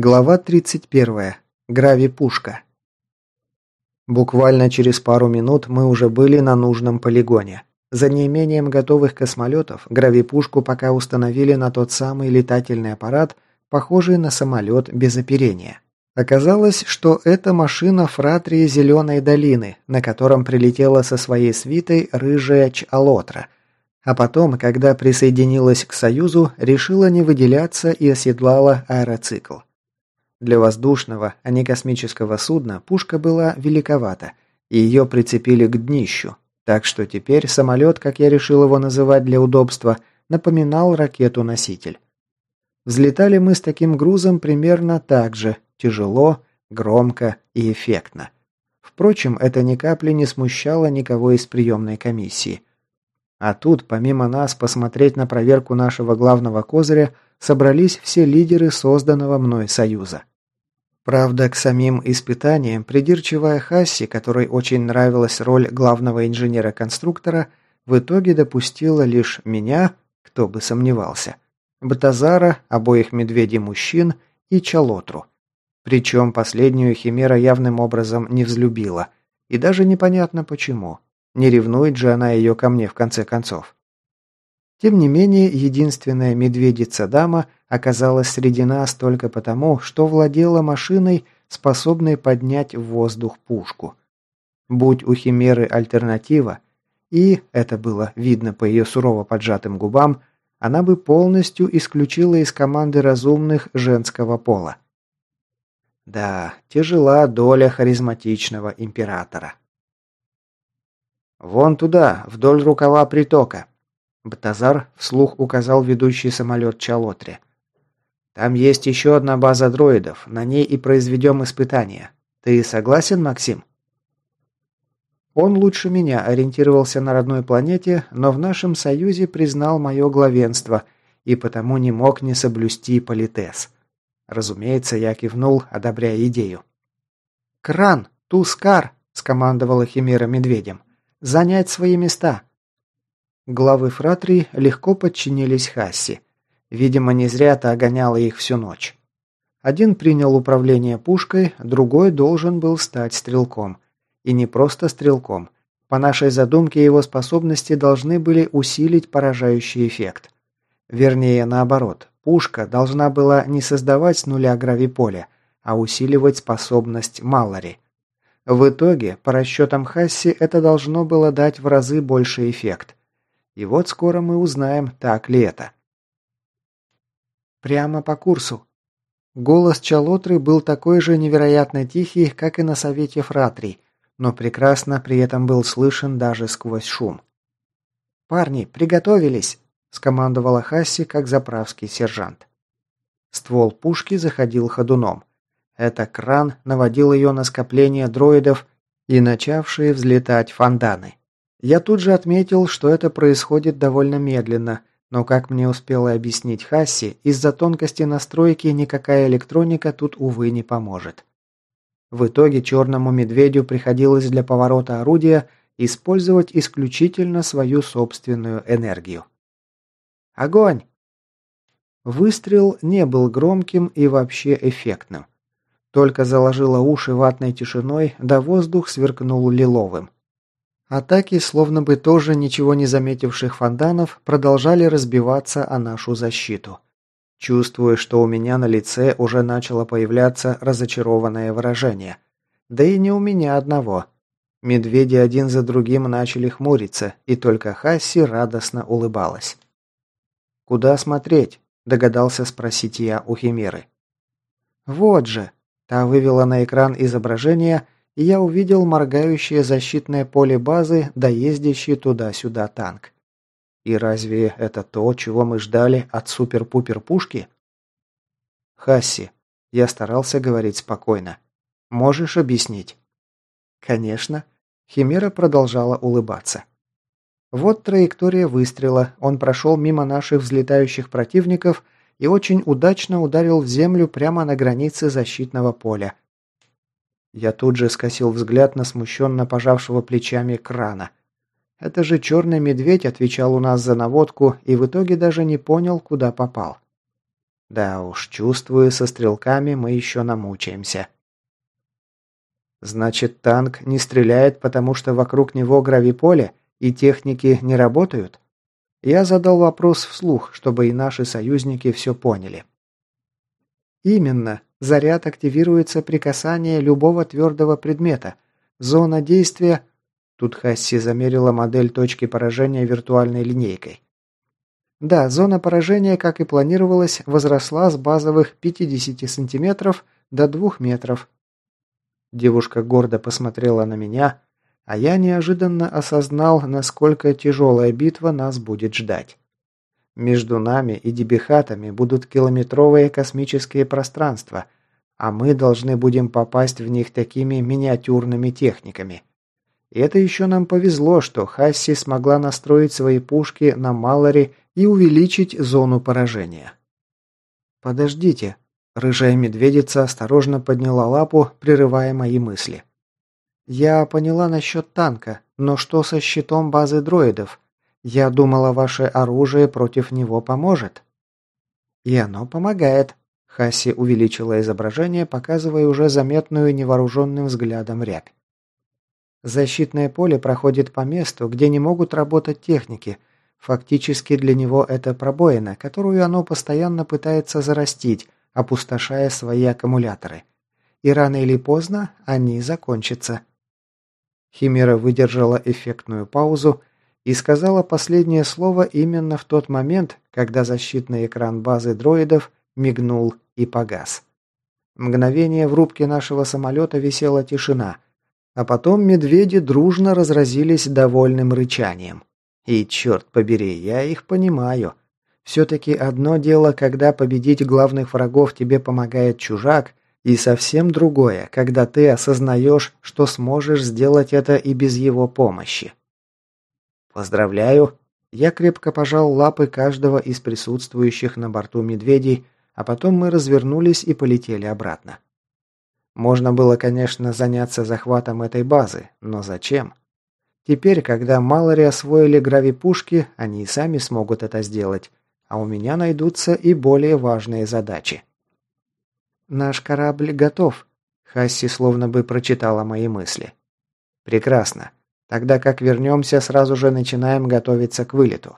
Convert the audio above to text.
Глава 31. Грави-пушка. Буквально через пару минут мы уже были на нужном полигоне. За неимением готовых космолетов гравипушку пока установили на тот самый летательный аппарат, похожий на самолет без оперения. Оказалось, что это машина фратрии Зеленой долины, на котором прилетела со своей свитой рыжая Чалотра. А потом, когда присоединилась к Союзу, решила не выделяться и оседлала аэроцикл. Для воздушного, а не космического судна пушка была великовата, и ее прицепили к днищу, так что теперь самолет, как я решил его называть для удобства, напоминал ракету-носитель. Взлетали мы с таким грузом примерно так же, тяжело, громко и эффектно. Впрочем, это ни капли не смущало никого из приемной комиссии. А тут, помимо нас, посмотреть на проверку нашего главного козыря собрались все лидеры созданного мной союза. Правда, к самим испытаниям придирчивая Хасси, которой очень нравилась роль главного инженера-конструктора, в итоге допустила лишь меня, кто бы сомневался, Батазара, обоих медведей-мужчин и Чалотру. Причем последнюю Химера явным образом не взлюбила, и даже непонятно почему. Не ревнует же она ее ко мне в конце концов. Тем не менее, единственная медведица-дама оказалась среди нас только потому, что владела машиной, способной поднять в воздух пушку. Будь у Химеры альтернатива, и, это было видно по ее сурово поджатым губам, она бы полностью исключила из команды разумных женского пола. Да, тяжела доля харизматичного императора. «Вон туда, вдоль рукава притока», Батазар вслух указал ведущий самолет Чалотре. «Там есть еще одна база дроидов, на ней и произведем испытания. Ты согласен, Максим?» Он лучше меня ориентировался на родной планете, но в нашем союзе признал мое главенство и потому не мог не соблюсти политес. Разумеется, я кивнул, одобряя идею. «Кран! Тускар!» – скомандовала Химера медведем. «Занять свои места!» Главы фратрий легко подчинились Хасси. Видимо, не зря та огоняла их всю ночь. Один принял управление пушкой, другой должен был стать стрелком. И не просто стрелком. По нашей задумке его способности должны были усилить поражающий эффект. Вернее, наоборот. Пушка должна была не создавать с нуля гравиполя, а усиливать способность Маллари. В итоге, по расчетам Хасси, это должно было дать в разы больший эффект. И вот скоро мы узнаем, так ли это. Прямо по курсу. Голос Чалотры был такой же невероятно тихий, как и на совете фратрий, но прекрасно при этом был слышен даже сквозь шум. «Парни, приготовились!» – скомандовала Хасси, как заправский сержант. Ствол пушки заходил ходуном. Это кран наводил ее на скопление дроидов и начавшие взлетать фонданы. Я тут же отметил, что это происходит довольно медленно, но, как мне успела объяснить Хасси, из-за тонкости настройки никакая электроника тут, увы, не поможет. В итоге черному медведю приходилось для поворота орудия использовать исключительно свою собственную энергию. Огонь! Выстрел не был громким и вообще эффектным. Только заложило уши ватной тишиной, да воздух сверкнул лиловым. Атаки, словно бы тоже ничего не заметивших фонданов, продолжали разбиваться о нашу защиту. Чувствую, что у меня на лице уже начало появляться разочарованное выражение. Да и не у меня одного. Медведи один за другим начали хмуриться, и только Хасси радостно улыбалась. «Куда смотреть?» – догадался спросить я у Химеры. «Вот же!» – та вывела на экран изображение – и я увидел моргающее защитное поле базы, доездящий туда-сюда танк. И разве это то, чего мы ждали от супер-пупер-пушки? Хасси, я старался говорить спокойно. Можешь объяснить? Конечно. Химера продолжала улыбаться. Вот траектория выстрела. Он прошел мимо наших взлетающих противников и очень удачно ударил в землю прямо на границе защитного поля. Я тут же скосил взгляд на смущенно пожавшего плечами крана. Это же черный медведь отвечал у нас за наводку и в итоге даже не понял, куда попал. Да уж, чувствую, со стрелками мы еще намучаемся. Значит, танк не стреляет, потому что вокруг него гравиполе и техники не работают? Я задал вопрос вслух, чтобы и наши союзники все поняли. Именно. Заряд активируется при касании любого твердого предмета. Зона действия... Тут Хасси замерила модель точки поражения виртуальной линейкой. Да, зона поражения, как и планировалось, возросла с базовых 50 сантиметров до 2 метров. Девушка гордо посмотрела на меня, а я неожиданно осознал, насколько тяжелая битва нас будет ждать. Между нами и дебихатами будут километровые космические пространства, а мы должны будем попасть в них такими миниатюрными техниками. И это еще нам повезло, что Хасси смогла настроить свои пушки на Маллари и увеличить зону поражения. «Подождите», – рыжая медведица осторожно подняла лапу, прерывая мои мысли. «Я поняла насчет танка, но что со щитом базы дроидов? Я думала, ваше оружие против него поможет». «И оно помогает», – Хасси увеличила изображение, показывая уже заметную невооруженным взглядом рябь. Защитное поле проходит по месту, где не могут работать техники. Фактически для него это пробоина, которую оно постоянно пытается зарастить, опустошая свои аккумуляторы. И рано или поздно они закончатся. Химера выдержала эффектную паузу и сказала последнее слово именно в тот момент, когда защитный экран базы дроидов мигнул и погас. Мгновение в рубке нашего самолета висела тишина, а потом медведи дружно разразились довольным рычанием. И черт побери, я их понимаю. Все-таки одно дело, когда победить главных врагов тебе помогает чужак, и совсем другое, когда ты осознаешь, что сможешь сделать это и без его помощи. Поздравляю. Я крепко пожал лапы каждого из присутствующих на борту медведей, а потом мы развернулись и полетели обратно. Можно было, конечно, заняться захватом этой базы, но зачем? Теперь, когда Малори освоили гравипушки, они и сами смогут это сделать, а у меня найдутся и более важные задачи. «Наш корабль готов», — Хасси словно бы прочитала мои мысли. «Прекрасно. Тогда как вернемся, сразу же начинаем готовиться к вылету.